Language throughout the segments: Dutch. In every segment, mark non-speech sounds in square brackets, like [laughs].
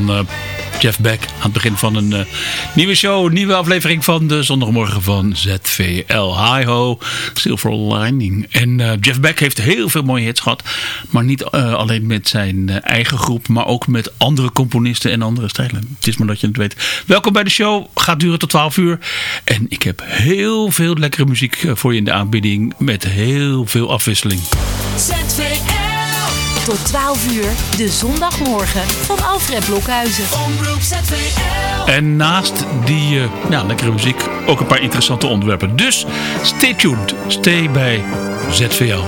uh, Jeff Beck aan het begin van een uh, nieuwe show. Nieuwe aflevering van de zondagmorgen van ZVL. Hi ho, Silver Lining. En uh, Jeff Beck heeft heel veel mooie hits gehad. Maar niet alleen met zijn eigen groep, maar ook met andere componisten en andere stijlen. Het is maar dat je het weet. Welkom bij de show. Gaat duren tot 12 uur. En ik heb heel veel lekkere muziek voor je in de aanbieding. Met heel veel afwisseling. ZVL tot 12 uur, de zondagmorgen van Alfred Blokhuizen. En naast die uh, ja, lekkere muziek ook een paar interessante onderwerpen. Dus stay tuned, stay bij ZVL.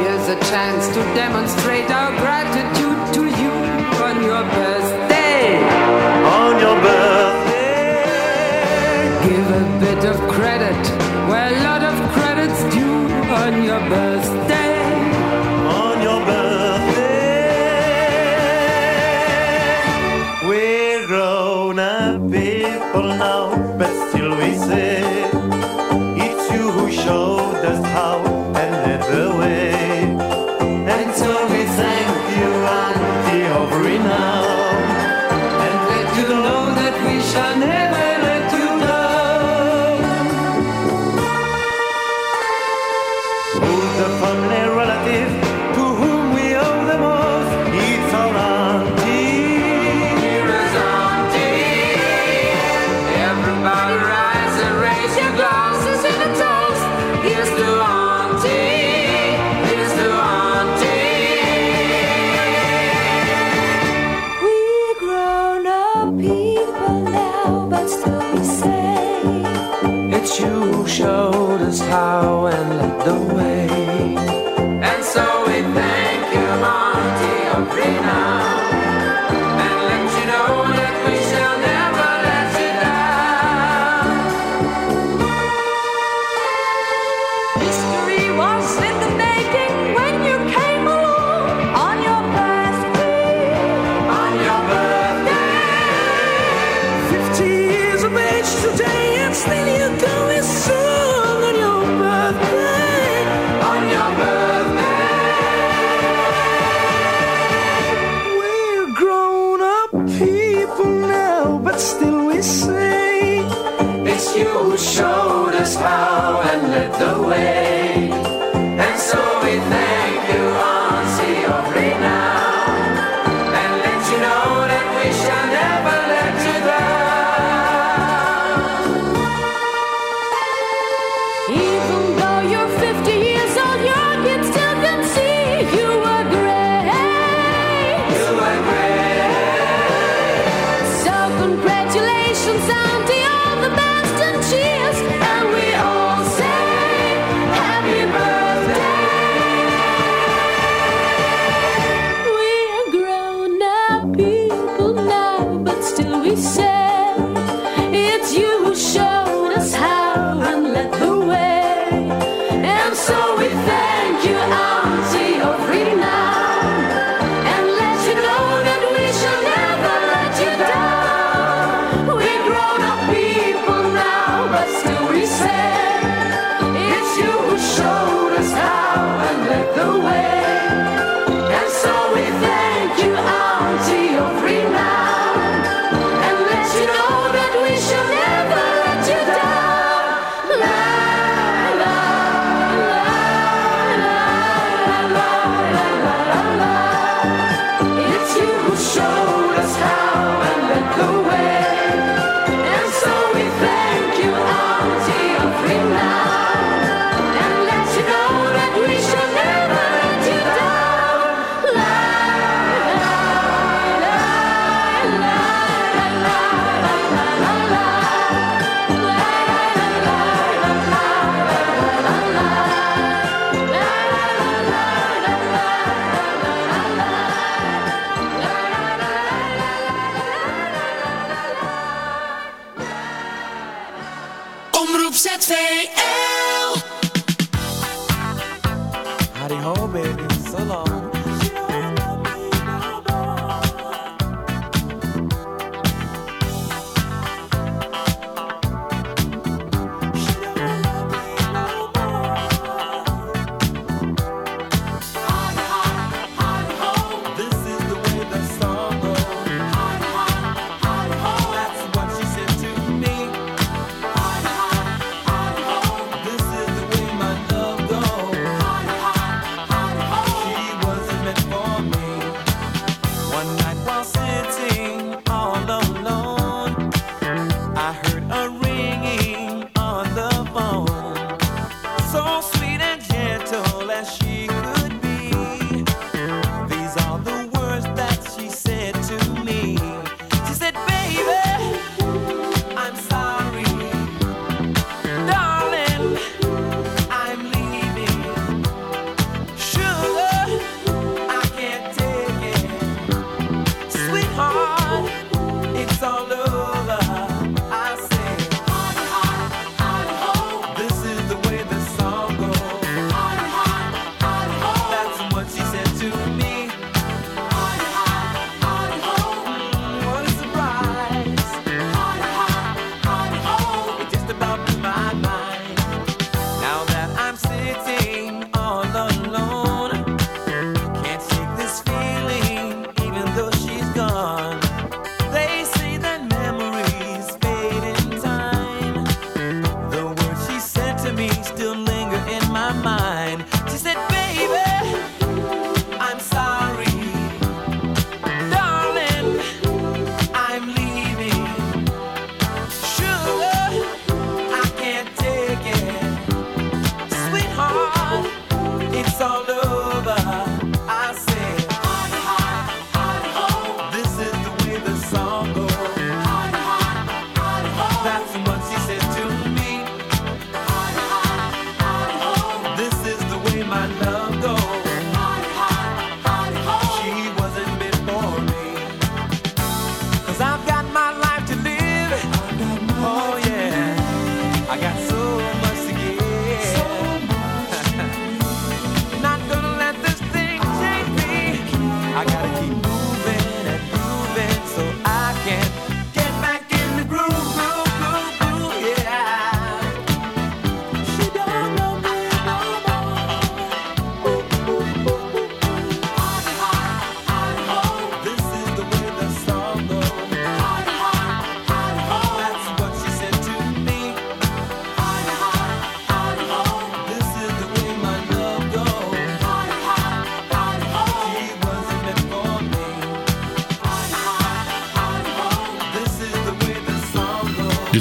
Here's a chance to demonstrate our gratitude to you on your birthday. On your birthday. Give a bit of credit where a lot of credit's due on your birthday. Congratulations, Auntie, all the best and cheers. And we all say,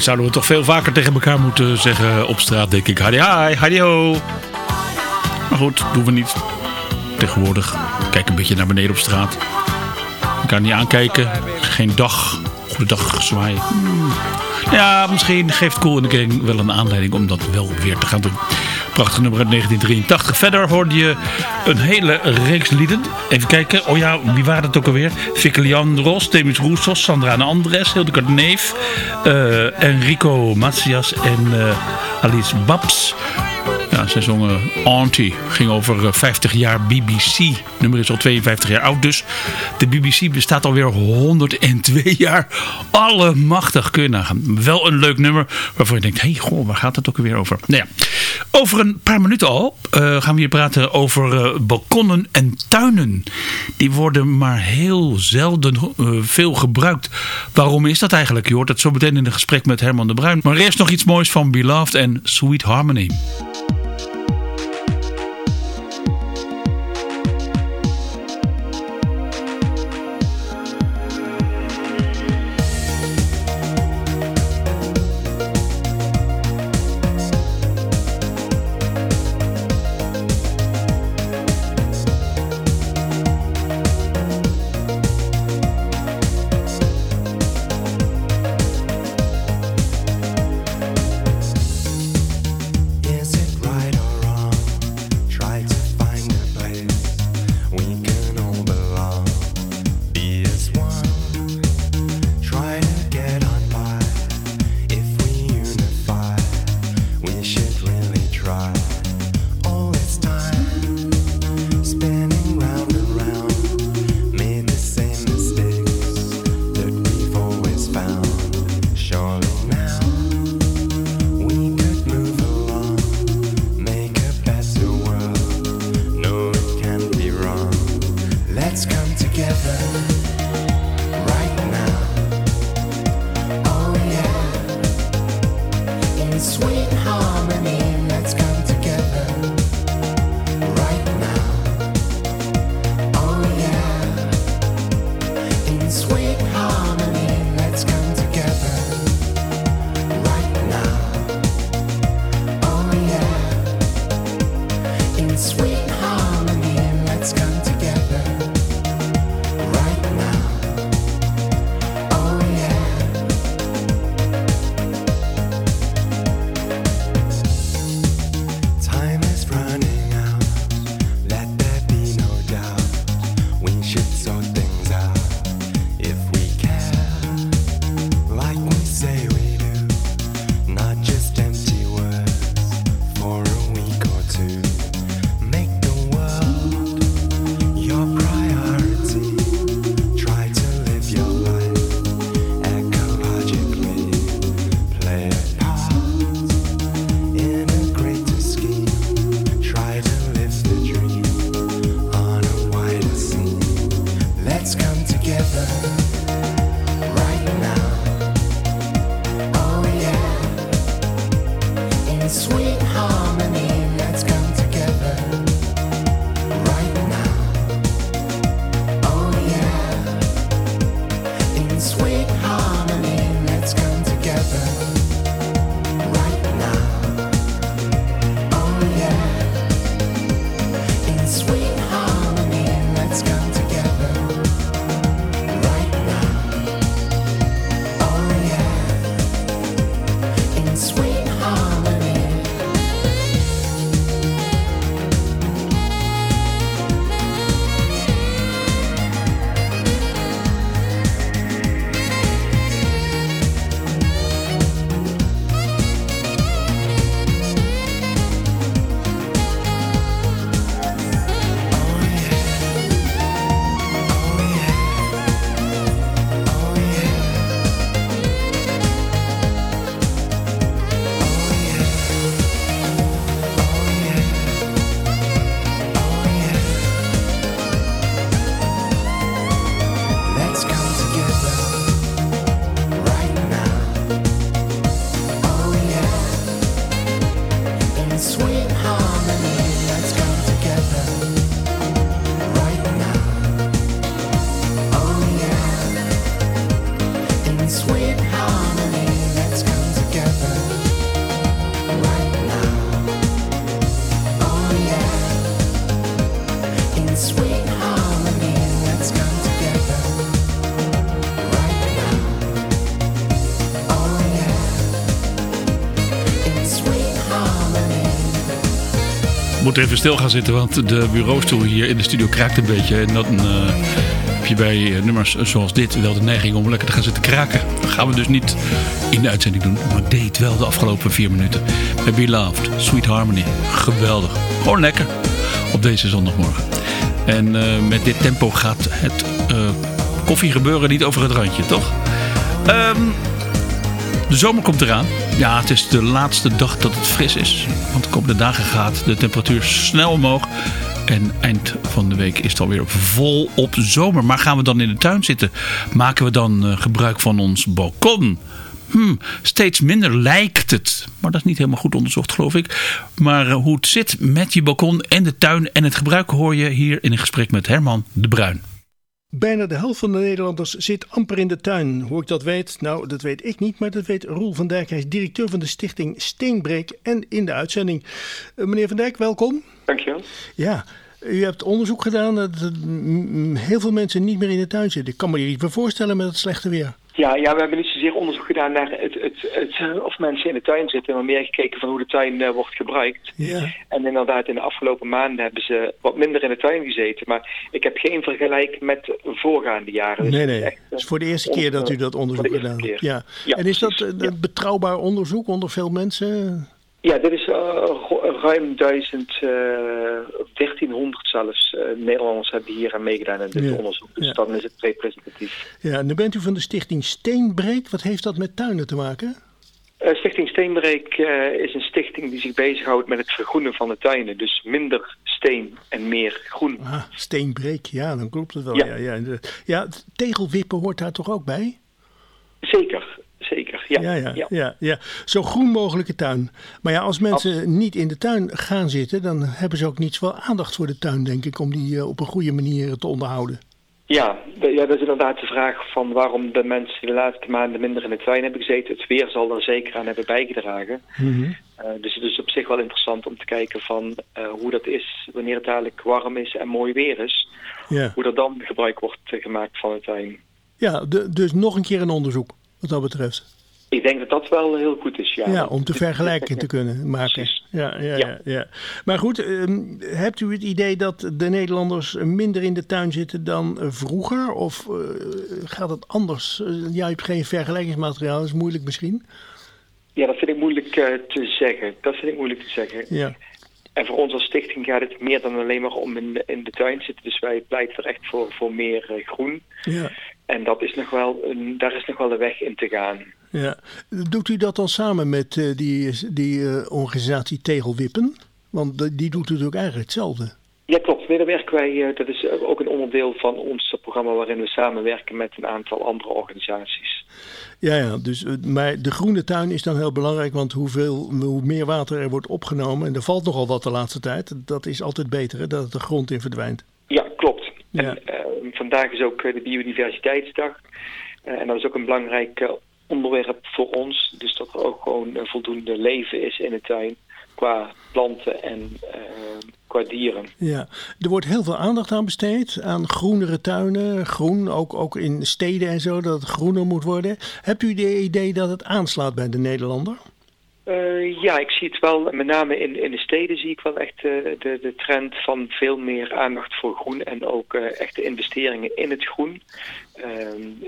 zouden we toch veel vaker tegen elkaar moeten zeggen op straat, denk ik. Hadi hi, hadi ho. Maar goed, doen we niet. Tegenwoordig, kijk een beetje naar beneden op straat. Ik kan niet aankijken. Geen dag. Goedendag zwaaien. Ja, misschien geeft Cool in the Gang wel een aanleiding om dat wel weer te gaan doen. Prachtig nummer uit 1983. Verder hoorde je een hele reeks lieden. Even kijken. Oh ja, wie waren het ook alweer? Vicky Leandros, Demis Roussos, Sandra Andres, Hildegard Neef, uh, Enrico Macias en uh, Alice Babs. Ja, zij Auntie. Ging over 50 eh, jaar BBC. nummer is al 52 jaar oud dus. De BBC bestaat alweer 102 jaar. Allemachtig kun je nagaan. Wel een leuk nummer waarvoor je denkt... Hé, hey, goh, waar gaat het ook weer over? Nou ja, over een paar minuten al uh, gaan we hier praten over uh, balkonnen en tuinen. Die worden maar heel zelden veel gebruikt. Waarom is dat eigenlijk? Je hoort het zo meteen in een gesprek met Herman de Bruin. Maar eerst nog iets moois van Beloved en Sweet Harmony. Moet even stil gaan zitten, want de bureaustoel hier in de studio kraakt een beetje. En dan uh, heb je bij eh, nummers zoals dit wel de neiging om lekker te gaan zitten kraken. Dat gaan we dus niet in de uitzending doen, maar deed wel de afgelopen vier minuten. Bij Beloved, Sweet Harmony, geweldig. Gewoon lekker op deze zondagmorgen. En uh, met dit tempo gaat het uh, koffie gebeuren niet over het randje, toch? Um, de zomer komt eraan. Ja, het is de laatste dag dat het fris is. Want de komende dagen gaat de temperatuur snel omhoog. En eind van de week is het alweer vol op zomer. Maar gaan we dan in de tuin zitten? Maken we dan uh, gebruik van ons balkon? Hmm, steeds minder lijkt het. Maar dat is niet helemaal goed onderzocht, geloof ik. Maar uh, hoe het zit met je balkon en de tuin en het gebruik hoor je hier in een gesprek met Herman de Bruin. Bijna de helft van de Nederlanders zit amper in de tuin. Hoe ik dat weet? Nou, dat weet ik niet, maar dat weet Roel van Dijk. Hij is directeur van de stichting Steenbreek en in de uitzending. Uh, meneer van Dijk, welkom. Dankjewel. Ja, u hebt onderzoek gedaan dat heel veel mensen niet meer in de tuin zitten. Ik kan me je niet voorstellen met het slechte weer. Ja, ja, we hebben niet zozeer onderzoek gedaan naar het, het, het, of mensen in de tuin zitten, maar meer gekeken van hoe de tuin uh, wordt gebruikt. Ja. En inderdaad, in de afgelopen maanden hebben ze wat minder in de tuin gezeten. Maar ik heb geen vergelijk met voorgaande jaren. Dus nee, nee. Het is voor de eerste keer dat u dat onderzoek gedaan hebt. Ja. ja. En is dat een ja. betrouwbaar onderzoek onder veel mensen? Ja, dit is uh, ruim 1000, uh, 1300 zelfs uh, Nederlanders hebben hier aan meegedaan in dit ja. onderzoek. Dus ja. dan is het representatief. Ja, nu bent u van de stichting Steenbreek. Wat heeft dat met tuinen te maken? Uh, stichting Steenbreek is een stichting die zich bezighoudt met het vergroenen van de tuinen. Dus minder steen en meer groen. Ah, steenbreek, ja, dan klopt het wel. Ja, ja, ja. ja tegelwippen hoort daar toch ook bij? Zeker. Ja, ja, ja, ja. Zo groen mogelijke tuin. Maar ja, als mensen niet in de tuin gaan zitten, dan hebben ze ook niet zoveel aandacht voor de tuin, denk ik, om die uh, op een goede manier te onderhouden. Ja, de, ja, dat is inderdaad de vraag van waarom de mensen de laatste maanden minder in de tuin hebben gezeten. Het weer zal er zeker aan hebben bijgedragen. Mm -hmm. uh, dus het is op zich wel interessant om te kijken van uh, hoe dat is wanneer het dadelijk warm is en mooi weer is. Hoe er dan gebruik wordt gemaakt van de tuin. Ja, de, dus nog een keer een onderzoek wat dat betreft. Ik denk dat dat wel heel goed is, ja. Ja, om te vergelijken te kunnen maken. Ja, ja, ja. ja, Maar goed, um, hebt u het idee dat de Nederlanders minder in de tuin zitten dan vroeger? Of uh, gaat het anders? Uh, ja, je hebt geen vergelijkingsmateriaal, dat is moeilijk misschien. Ja, dat vind ik moeilijk uh, te zeggen. Dat vind ik moeilijk te zeggen. Ja. En voor ons als stichting gaat het meer dan alleen maar om in de, in de tuin zitten. Dus wij pleiten er echt voor, voor meer groen. Ja. En dat is nog wel een, daar is nog wel de weg in te gaan. Ja. Doet u dat dan samen met uh, die, die uh, organisatie Tegelwippen? Want die doet natuurlijk eigenlijk hetzelfde. Ja, klopt. Werken wij, uh, dat is ook een onderdeel van ons programma waarin we samenwerken met een aantal andere organisaties. Ja, ja dus, maar de groene tuin is dan heel belangrijk, want hoeveel, hoe meer water er wordt opgenomen, en er valt nogal wat de laatste tijd, dat is altijd beter, hè, dat de grond in verdwijnt. Ja, klopt. Ja. En, vandaag is ook de biodiversiteitsdag. en dat is ook een belangrijk onderwerp voor ons. Dus dat er ook gewoon voldoende leven is in de tuin qua planten en uh, qua dieren. Ja, er wordt heel veel aandacht aan besteed, aan groenere tuinen, groen, ook, ook in steden en zo, dat het groener moet worden. Hebt u de idee dat het aanslaat bij de Nederlander? Uh, ja, ik zie het wel, met name in, in de steden zie ik wel echt uh, de, de trend van veel meer aandacht voor groen en ook uh, echte investeringen in het groen.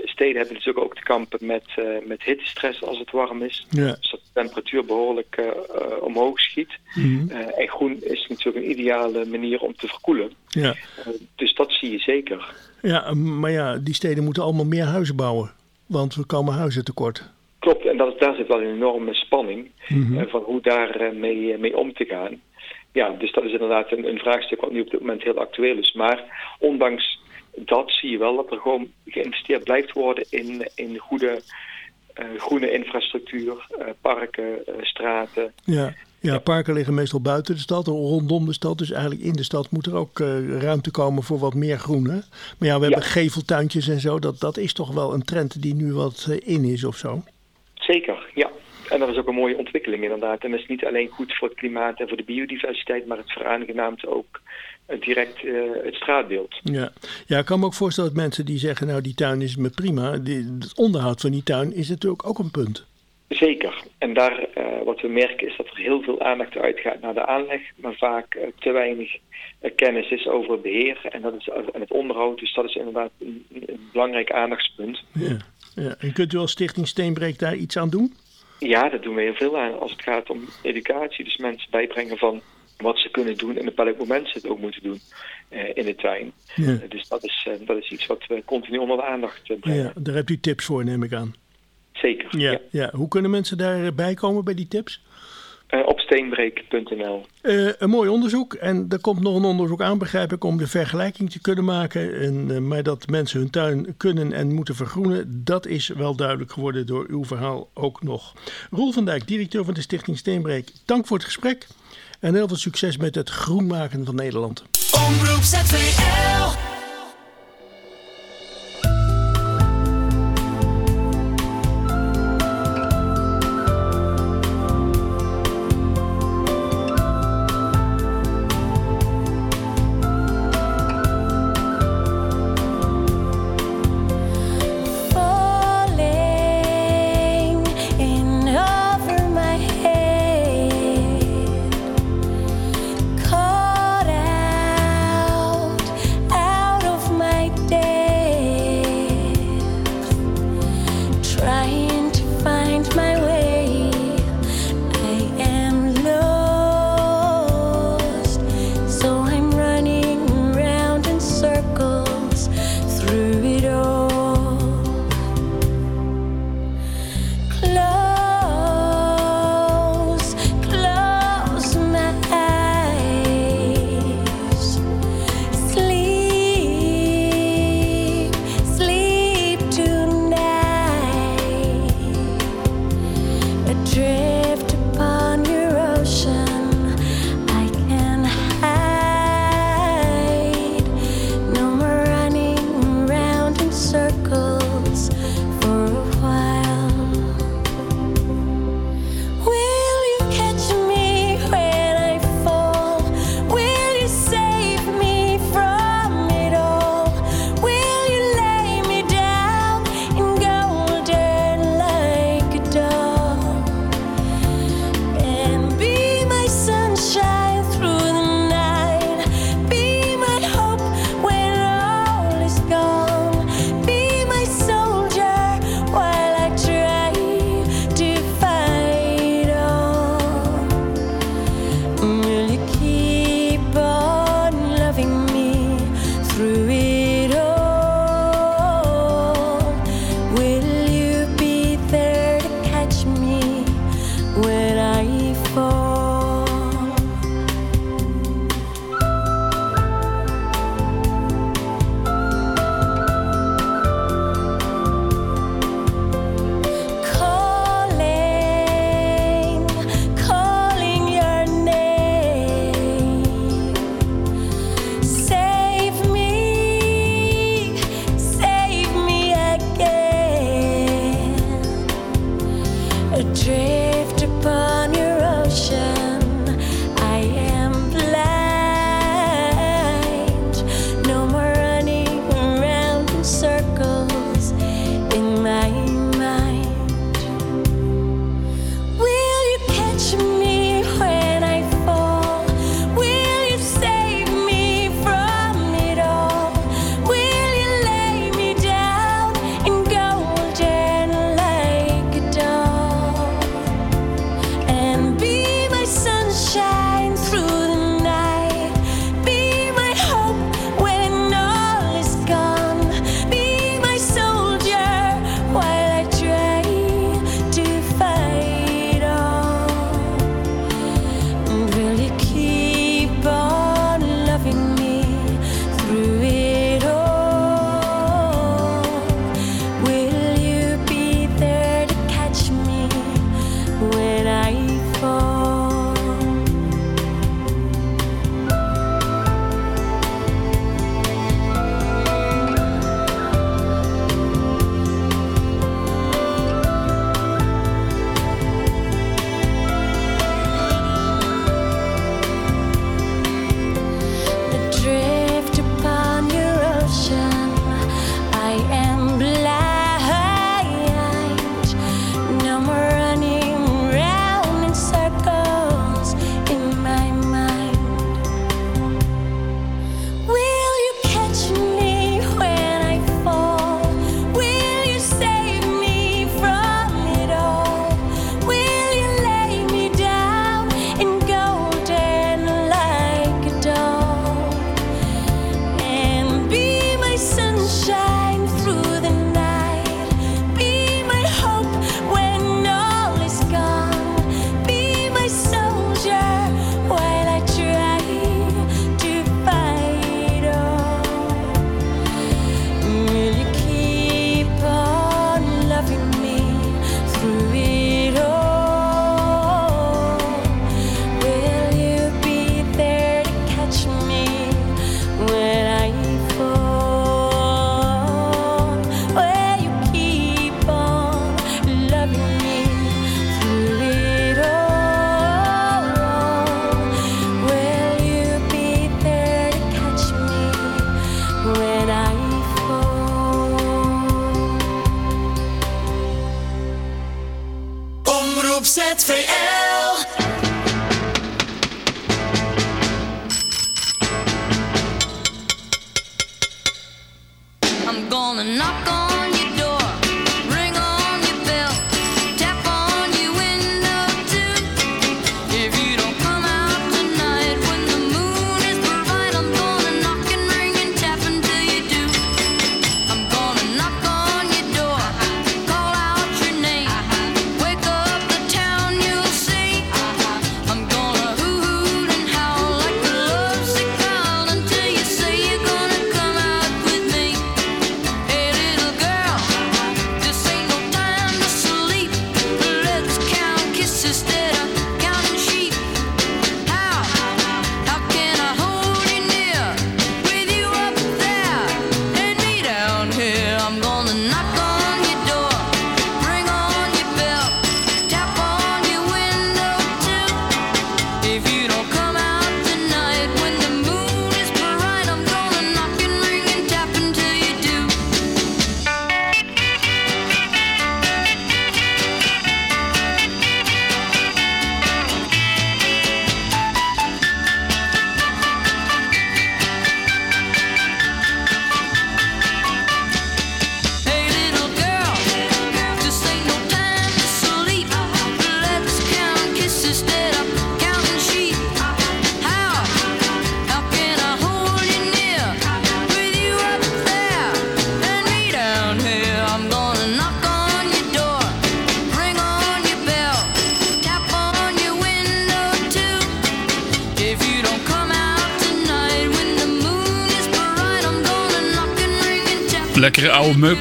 steden hebben natuurlijk ook te kampen met, met hittestress als het warm is. Ja. Dus dat de temperatuur behoorlijk omhoog schiet. Mm -hmm. en groen is natuurlijk een ideale manier om te verkoelen. Ja. dus dat zie je zeker. Ja, maar ja, die steden moeten allemaal meer huizen bouwen, want we komen huizen tekort. Dat, daar zit wel een enorme spanning mm -hmm. uh, van hoe daar uh, mee, mee om te gaan. Ja, dus dat is inderdaad een, een vraagstuk wat nu op dit moment heel actueel is. Maar ondanks dat zie je wel dat er gewoon geïnvesteerd blijft worden in, in goede uh, groene infrastructuur, parken, straten. Ja. Ja, parken liggen meestal buiten de stad, rondom de stad. Dus eigenlijk in de stad moet er ook ruimte komen voor wat meer groen. Hè? Maar ja, we hebben geveltuintjes en zo. Dat, dat is toch wel een trend die nu wat in is of zo? Zeker, ja. En dat is ook een mooie ontwikkeling inderdaad. En dat is niet alleen goed voor het klimaat en voor de biodiversiteit, maar het veraangenaamt ook uh, direct uh, het straatbeeld. Ja. ja, ik kan me ook voorstellen dat mensen die zeggen, nou die tuin is me prima. Die, het onderhoud van die tuin is natuurlijk ook een punt. Zeker. En daar, uh, wat we merken is dat er heel veel aandacht uitgaat naar de aanleg, maar vaak uh, te weinig kennis is over het beheer en, dat is, en het onderhoud. Dus dat is inderdaad een, een belangrijk aandachtspunt. Ja, ja. En kunt u als Stichting Steenbreek daar iets aan doen? Ja, dat doen we heel veel aan als het gaat om educatie. Dus mensen bijbrengen van wat ze kunnen doen en op welk moment ze het ook moeten doen in de tuin. Ja. dus dat is, dat is iets wat we continu onder de aandacht brengen. Ja, daar hebt u tips voor, neem ik aan. Zeker. Ja, ja. Hoe kunnen mensen daarbij komen bij die tips? Uh, op steenbreek.nl. Uh, een mooi onderzoek. En er komt nog een onderzoek aan, begrijp ik, om de vergelijking te kunnen maken. En, uh, maar dat mensen hun tuin kunnen en moeten vergroenen, dat is wel duidelijk geworden door uw verhaal ook nog. Roel van Dijk, directeur van de Stichting Steenbreek, dank voor het gesprek. En heel veel succes met het groen maken van Nederland. Omroep. ZVL.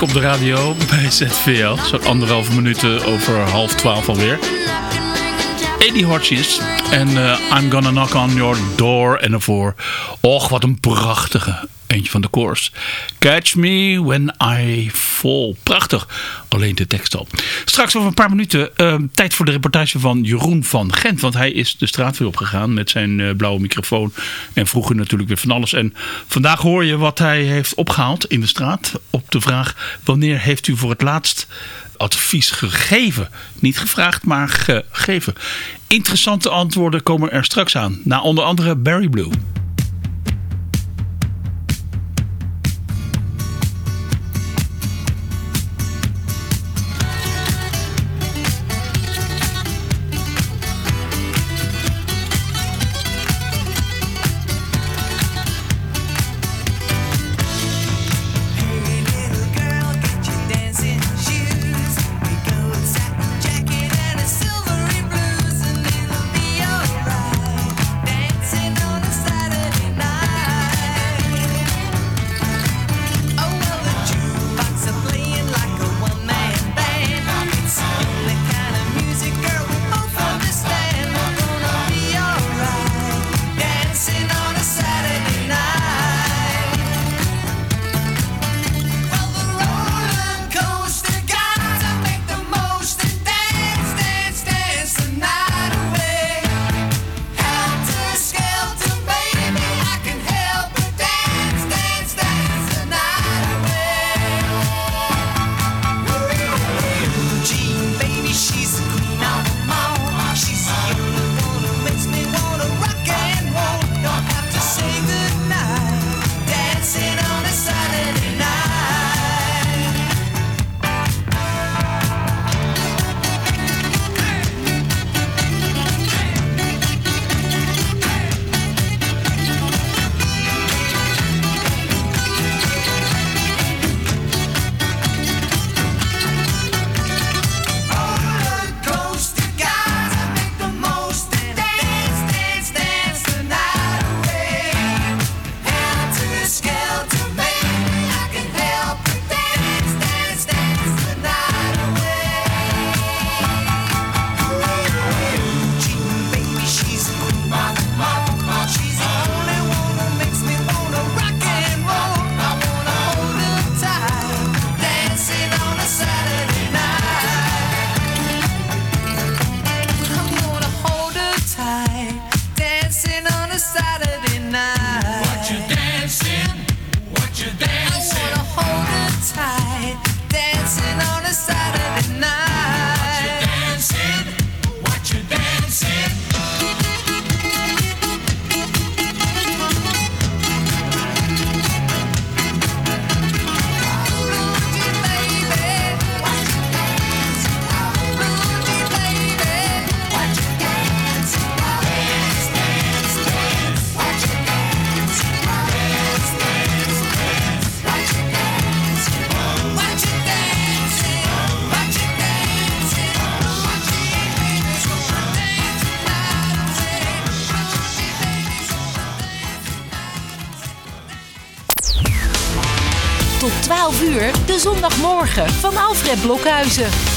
Op de radio bij ZVL. Zo'n anderhalve minuten over half twaalf alweer. Eddie Hodges en uh, I'm Gonna Knock on Your Door. En daarvoor, och wat een prachtige eentje van de koers. Catch Me When I Fall. Prachtig. Alleen de tekst al. Straks over een paar minuten uh, tijd voor de reportage van Jeroen van Gent. Want hij is de straat weer opgegaan met zijn uh, blauwe microfoon. En vroeger natuurlijk weer van alles. En vandaag hoor je wat hij heeft opgehaald in de straat. Op de vraag wanneer heeft u voor het laatst advies gegeven. Niet gevraagd, maar gegeven. Interessante antwoorden komen er straks aan. Na onder andere Barry Blue. Blokhuizen.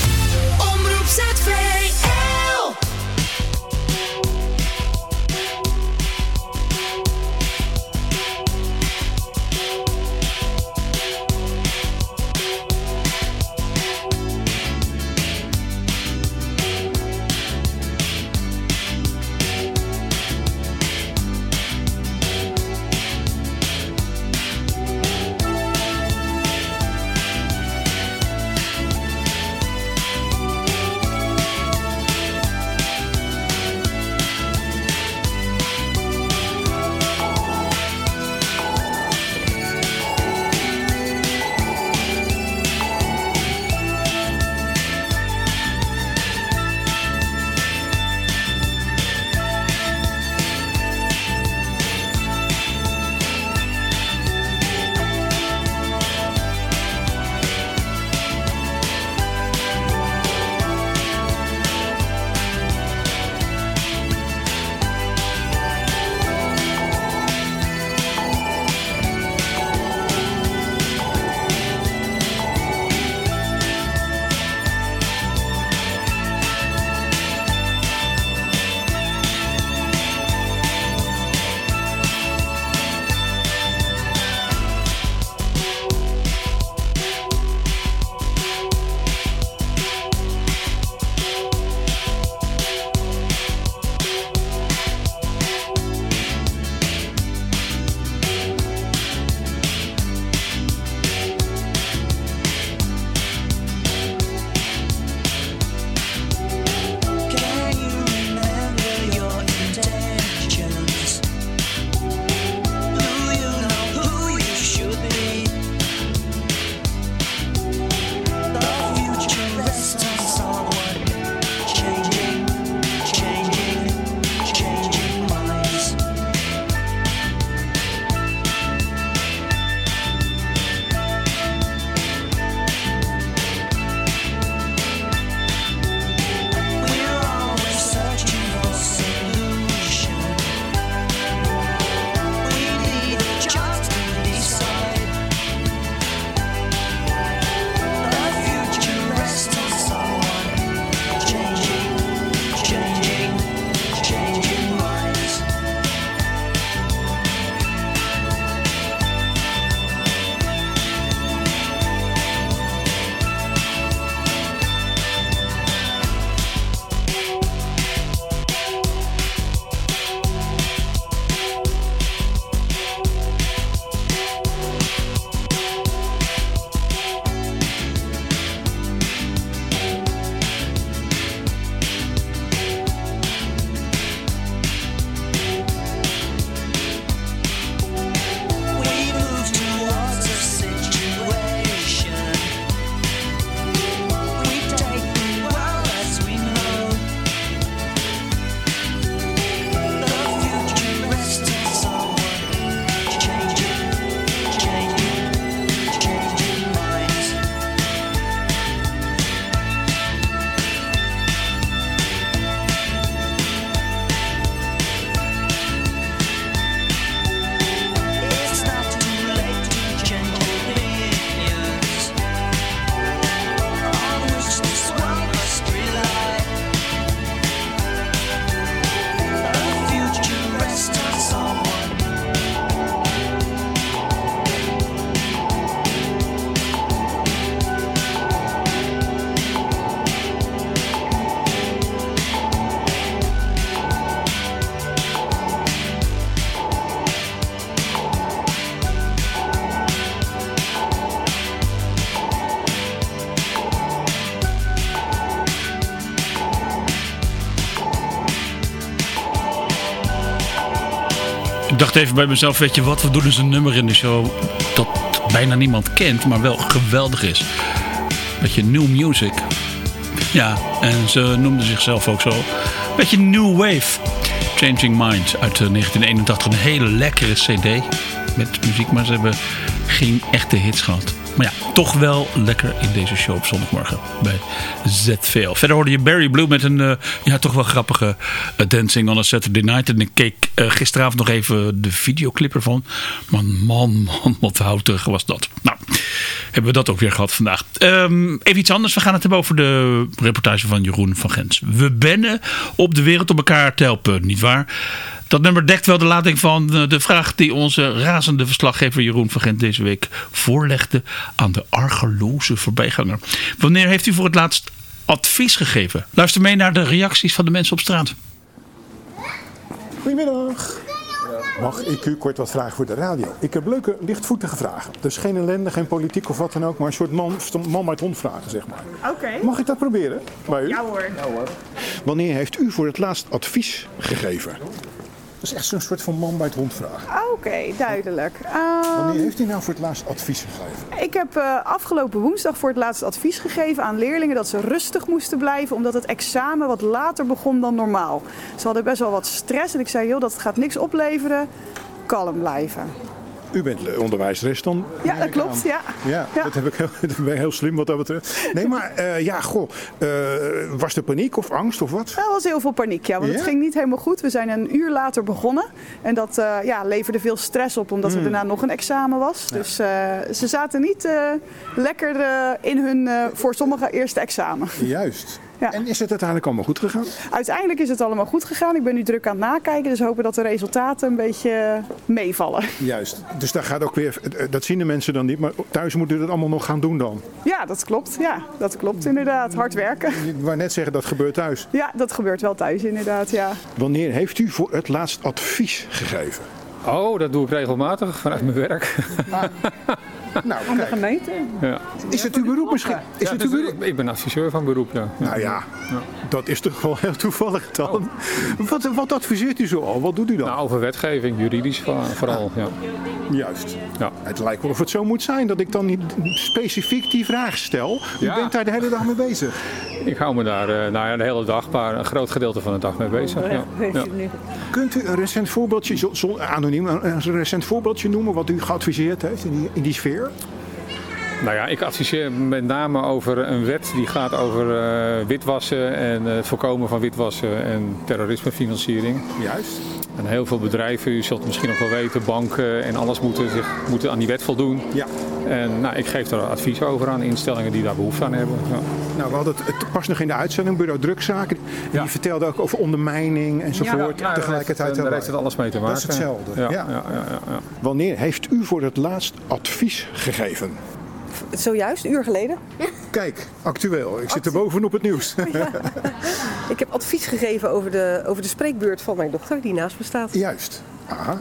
Dacht even bij mezelf, weet je wat, we doen eens een nummer in de show dat bijna niemand kent, maar wel geweldig is. Beetje new music. Ja, en ze noemden zichzelf ook zo. Beetje new wave. Changing Minds uit 1981. Een hele lekkere cd met muziek, maar ze hebben geen echte hits gehad. Maar ja, toch wel lekker in deze show op zondagmorgen bij ZVL. Verder hoorde je Barry Blue met een uh, ja, toch wel grappige uh, Dancing on a Saturday Night. En ik keek uh, gisteravond nog even de videoclip ervan. Maar man, man, wat houterig was dat. Nou, hebben we dat ook weer gehad vandaag. Ehm, even iets anders. We gaan het hebben over de reportage van Jeroen van Gens. We bennen op de wereld op elkaar te helpen, nietwaar? Dat nummer dekt wel de lading van eh, de vraag die onze razende verslaggever Jeroen van Gent deze week voorlegde aan de argeloze voorbijganger. Wanneer heeft u voor het laatst advies gegeven? Luister mee naar de reacties van de mensen op straat. Goedemiddag. Mag ik u kort wat vragen voor de radio? Ik heb leuke, lichtvoetige vragen. Dus geen ellende, geen politiek of wat dan ook, maar een soort man, man met hond vragen, zeg maar. Oké. Mag ik dat proberen bij u? Ja hoor. Wanneer heeft u voor het laatst advies gegeven? Dat is echt zo'n soort van man bij het hond vragen. Oké, duidelijk. Ehm, Wanneer heeft u nou voor het laatst advies gegeven? ik heb eh, afgelopen woensdag voor het laatst advies gegeven aan leerlingen dat ze rustig moesten blijven, omdat het examen wat later begon dan normaal. Ze hadden best wel wat stress en ik zei, joh, dat gaat niks opleveren. Kalm blijven. U bent onderwijzeres dan? Ja, dat klopt, ja. Ja, Ja. dat heb ik heel, [laughs] dat ben ik heel slim wat dat betreft. Nee, maar eh, ja, goh. eh, was er paniek of angst of wat? Er was heel veel paniek, ja, want Ja? het ging niet helemaal goed. We zijn een uur later begonnen en dat eh, ja, leverde veel stress op, omdat Hmm. er daarna nog een examen was. Dus ze zaten niet lekker in hun, voor sommigen, eerste examen. Juist. Ja. En is het uiteindelijk allemaal goed gegaan? Uiteindelijk is het allemaal goed gegaan. Ik ben nu druk aan het nakijken, dus hopen dat de resultaten een beetje meevallen. Juist. Dus daar gaat ook weer, eh, dat zien de mensen dan niet, maar thuis moet u dat allemaal nog gaan doen dan. Ja, dat klopt. Ja, dat klopt inderdaad. Hard werken. Ik wou net zeggen, dat gebeurt thuis. Ja, dat gebeurt wel thuis inderdaad, ja. Wanneer heeft u voor het laatst advies gegeven? Oh, dat doe ik regelmatig vanuit mijn werk. [laughs] [laughs] Nou, kijk, gemeente? Ja. is het uw beroep misschien? Is Ja, het uw dus beroep? ik, ben adviseur van beroep, ja. Nou ja, dat is toch wel heel toevallig dan. Wat, wat adviseert u zo al? Wat doet u dan? Nou, over wetgeving, juridisch vooral. Ja. Juist. Ja. Het lijkt wel of het zo moet zijn dat ik dan niet specifiek die vraag stel. U Ja. bent daar de hele dag mee bezig. Ik hou me daar eh, nou ja, de hele dag, maar een groot gedeelte van de dag mee bezig. Ja. Ja. Kunt u een recent voorbeeldje, zo, zo- anoniem, een, een recent voorbeeldje noemen wat u geadviseerd heeft in die, in die sfeer? Nou ja, ik adviseer met name over een wet die gaat over eh, witwassen en eh, het voorkomen van witwassen en terrorismefinanciering. Juist. En heel veel bedrijven, u zult het misschien nog wel weten, banken en alles moeten, zich, moeten aan die wet voldoen. Ja. En nou, ik geef daar advies over aan instellingen die daar behoefte aan hebben. Ja. Nou, we hadden het, het pas nog in de uitzending, Bureau Drugzaken. Die Ja. vertelde ook over ondermijning enzovoort. Ja, Tegelijkertijd daar heeft het alles mee te maken. Dat is hetzelfde. Ja, Ja. ja. Ja, ja, ja. Wanneer heeft u voor het laatst advies gegeven? Zojuist, een uur geleden. Kijk, actueel. Ik zit er bovenop het nieuws. [laughs] Ik heb advies gegeven over de, over de spreekbeurt van mijn dochter, die naast me staat. Juist. Aha.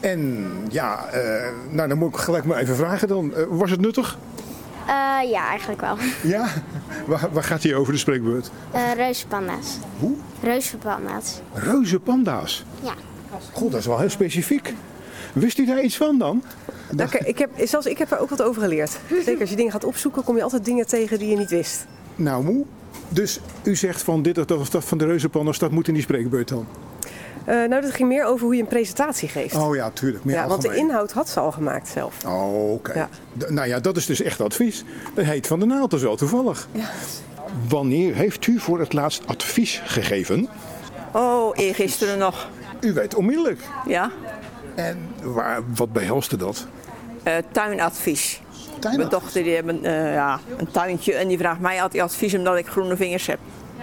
En ja, eh, nou dan moet ik gelijk maar even vragen dan. Eh, was het nuttig? Eh, ja, eigenlijk wel. Ja? Waar, waar gaat hij over de spreekbeurt? Uh, reuzenpanda's. Hoe? Reuzenpanda's. Reuze panda's. Ja. God, dat is wel heel specifiek. Wist u daar iets van dan? Nou, ik heb, zelfs ik heb er ook wat over geleerd. Zeker als je dingen gaat opzoeken, kom je altijd dingen tegen die je niet wist. Nou, moe. Dus u zegt van dit of dat of dat van de reuzenpanda's, dat moet in die spreekbeurt dan? Eh, nou, dat ging meer over hoe je een presentatie geeft. Oh ja, tuurlijk. Meer ja, want de inhoud had ze al gemaakt zelf. Oh, oké. Ja. Nou ja, dat is dus echt advies. Dat heet van de naald, dat is wel toevallig. Ja. Wanneer heeft u voor het laatst advies gegeven? Oh, eergisteren nog. U weet onmiddellijk. Ja, En waar, wat behelste dat? eh, tuinadvies. Mijn dochter die heeft een, eh, ja, een tuintje en die vraagt mij altijd advies omdat ik groene vingers heb.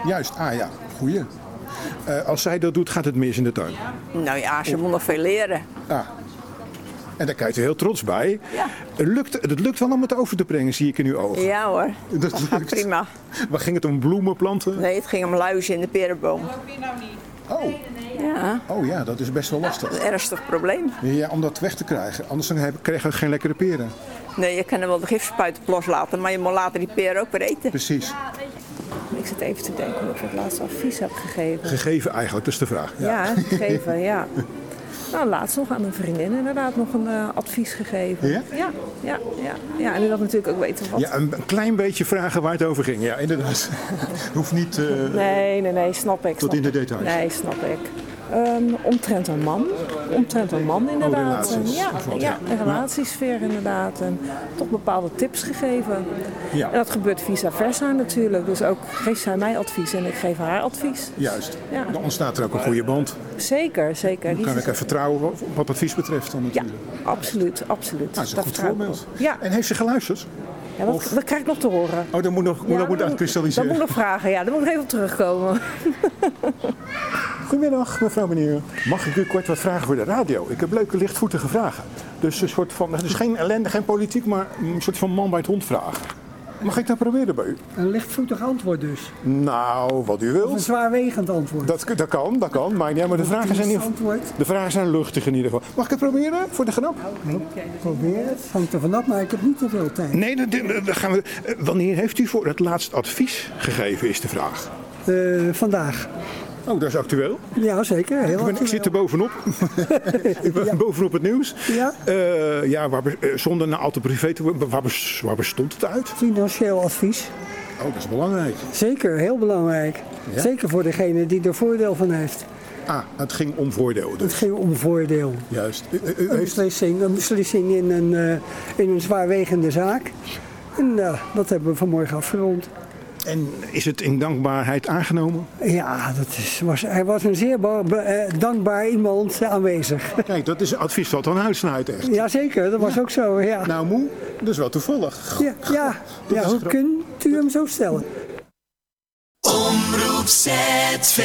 Juist, ah ja, goeie. Eh, als zij dat doet, gaat het mis in de tuin. Nou ja, ze moet nog veel leren. Ah. En daar kijkt u heel trots bij. Ja. Lukt, het lukt wel om het over te brengen, zie ik in uw ogen. Ja hoor, [laughs] Dat dat gaat lukt. prima. Waar ging het om bloemen, planten? Nee, het ging om luizen in de perenboom. Oh. Ja, Oh ja, dat is best wel een lastig. ernstig probleem. Ja, om dat weg te krijgen. Anders dan krijgen we geen lekkere peren. Nee, je kan er wel de gifspuit op loslaten, maar je moet later die peren ook weer eten. Precies. Ik zit even te denken of ik het laatste advies heb gegeven. Gegeven eigenlijk, dat is de vraag. Ja, gegeven, ja. [laughs] Nou, laatst nog aan een vriendin inderdaad nog een eh, advies gegeven. Ja? Ja, ja, ja. ja en die wil natuurlijk ook weten wat. Ja, een, klein beetje vragen waar het over ging. Ja, inderdaad. [laughs] Hoeft niet eh, Nee, nee, nee, snap ik. tot snap in de details. Nee, snap ik. Ehm, omtrent een man. Omtrent een man inderdaad. relaties, ja, wat, ja, ja. een relatiesfeer inderdaad. En toch bepaalde tips gegeven. Ja. En dat gebeurt vice versa natuurlijk. Dus ook geeft zij mij advies en ik geef haar advies. Juist. Ja. Dan ontstaat er ook een goede band. Zeker, zeker. Dan kan ik even vertrouwen wat- advies betreft dan Ja, natuurlijk. absoluut, absoluut. Nou, dat is een Dat goed voorbeeld. Ja. En heeft ze geluisterd? Ja, dat, dat krijg ik nog te horen. Oh, dat moet nog, Ja, dat moet uitkristalliseren. Dat moet nog vragen, ja. Daar moet ik even op terugkomen. [laughs] Goedemiddag, mevrouw meneer. Mag ik u kort wat vragen voor de radio? Ik heb leuke lichtvoetige vragen. Dus een soort van, het is geen ellende, geen politiek, maar een soort van man bij het hond vragen. Mag ik dat proberen bij u? Een lichtvoetig antwoord dus. Nou, wat u Of een wilt. zwaarwegend antwoord. Dat, dat kan, dat kan. Maar, ja, maar de, vragen zijn niet, de vragen zijn luchtig in ieder geval. Mag ik het proberen voor de grap? Probeer het. Hangt er vanaf, maar ik heb niet te veel tijd. Nee, dat, dat- dat gaan we. eh, Wanneer heeft u voor het laatst advies gegeven, is de vraag. Eh, vandaag. Oh, dat is actueel. Ja, zeker. Heel Ik, ben, ik actueel. zit er bovenop. [laughs] [laughs] ik ben bovenop het nieuws. Ja. Eh, ja, waar, eh, zonder nou al te privé te worden, waar, bes- waar bestond het uit? Financieel advies. Oh, dat is belangrijk. Zeker, heel belangrijk. Ja? Zeker voor degene die er voordeel van heeft. Ah, het ging om voordeel Het dus. ging om voordeel. Juist. U, u- u Een heeft, beslissing, een beslissing in een, eh, in een zwaarwegende zaak. En eh, dat hebben we vanmorgen afgerond. En is het in dankbaarheid aangenomen? Ja, dat is, was, hij was een zeer eh, dankbaar iemand aanwezig. Kijk, dat is advies wat aan huis snijdt echt. Jazeker, dat was ook zo. Ja, Nou moe, dat is wel toevallig. ja, ja. Hoe kunt u hem zo stellen? Omroep ZVL.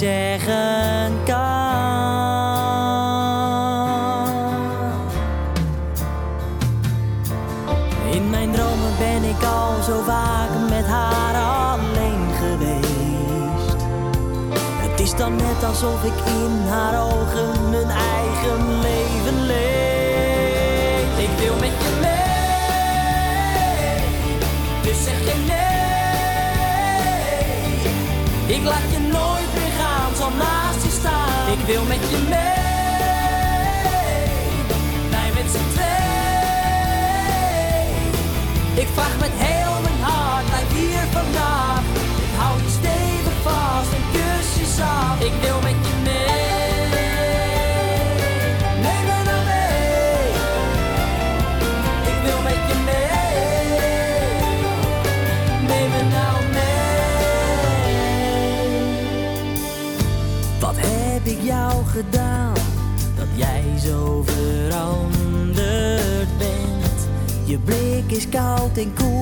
Dan koud en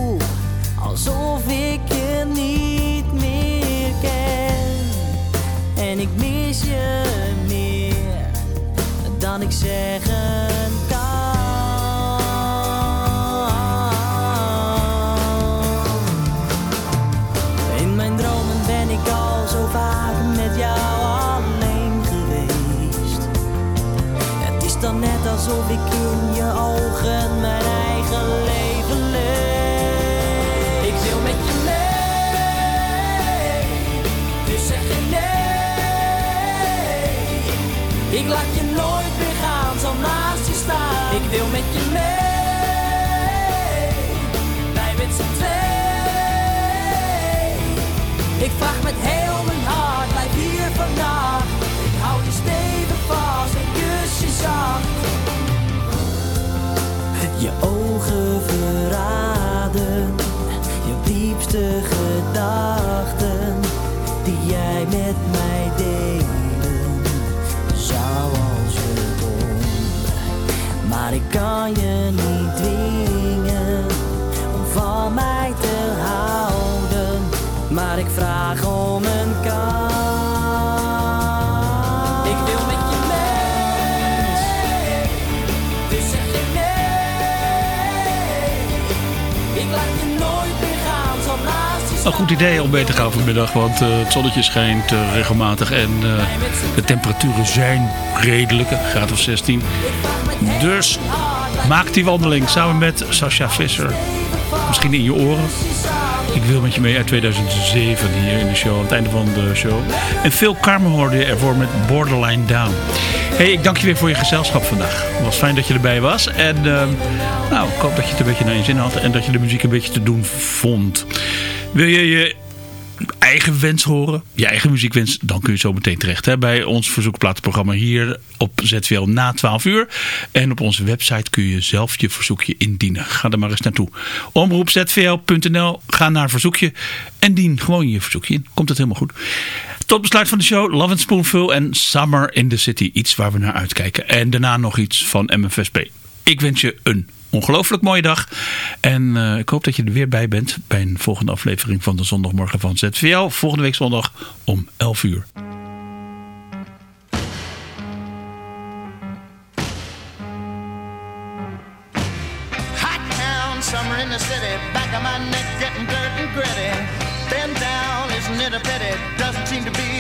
Een goed idee om mee te gaan vanmiddag, want eh, het zonnetje schijnt eh, regelmatig en eh, de temperaturen zijn redelijk, graad of 16. Dus maak die wandeling samen met Sascha Visser. Misschien in je oren. Ik wil met je mee uit 2007 hier in de show, aan het einde van de show. En Phil Carmen hoorde je ervoor met Borderline Down. Hey, ik dank je weer voor je gezelschap vandaag. Het was fijn dat je erbij was. En ehm, nou, ik hoop dat je het een beetje naar je zin had en dat je de muziek een beetje te doen vond. Wil je je eigen wens horen, je eigen muziekwens, dan kun je zo meteen terecht hè, bij ons verzoekplatenprogramma hier op ZVL na 12 uur. En op onze website kun je zelf je verzoekje indienen. Ga er maar eens naartoe. Omroepzvl.nl, ga naar verzoekje en dien gewoon je verzoekje in. Komt het helemaal goed. Tot besluit van de show, Love and Spoonful en Summer in the City. Iets waar we naar uitkijken. En daarna nog iets van MFSB. Ik wens je een ongelooflijk mooie dag. En eh, ik hoop dat je er weer bij bent bij een volgende aflevering van de zondagmorgen van ZVL. Volgende week zondag om 11 uur.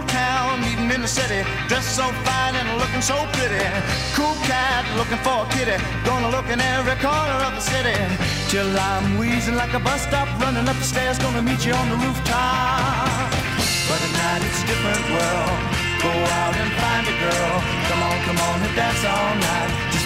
Cool town, meeting in the city, dressed so fine and looking so pretty. Cool cat, looking for a kitty, gonna look in every corner of the city. Till I'm wheezing like a bus stop, running up the stairs, gonna meet you on the rooftop. But at night it's a different world. Go out and find a girl. Come on. Come on and dance all night.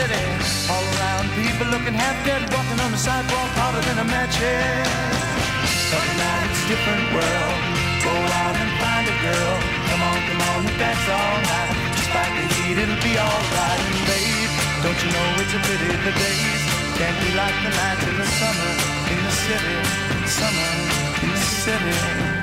City. All around, people looking half dead, walking on the sidewalk harder than a match head. But now it's a different world. Go out and find a girl. Come on, come on, and dance all night. Despite the heat, it'll be alright. And babe, don't you know it's a pity the days can't be like the nights in the summer in the city. Summer in the city.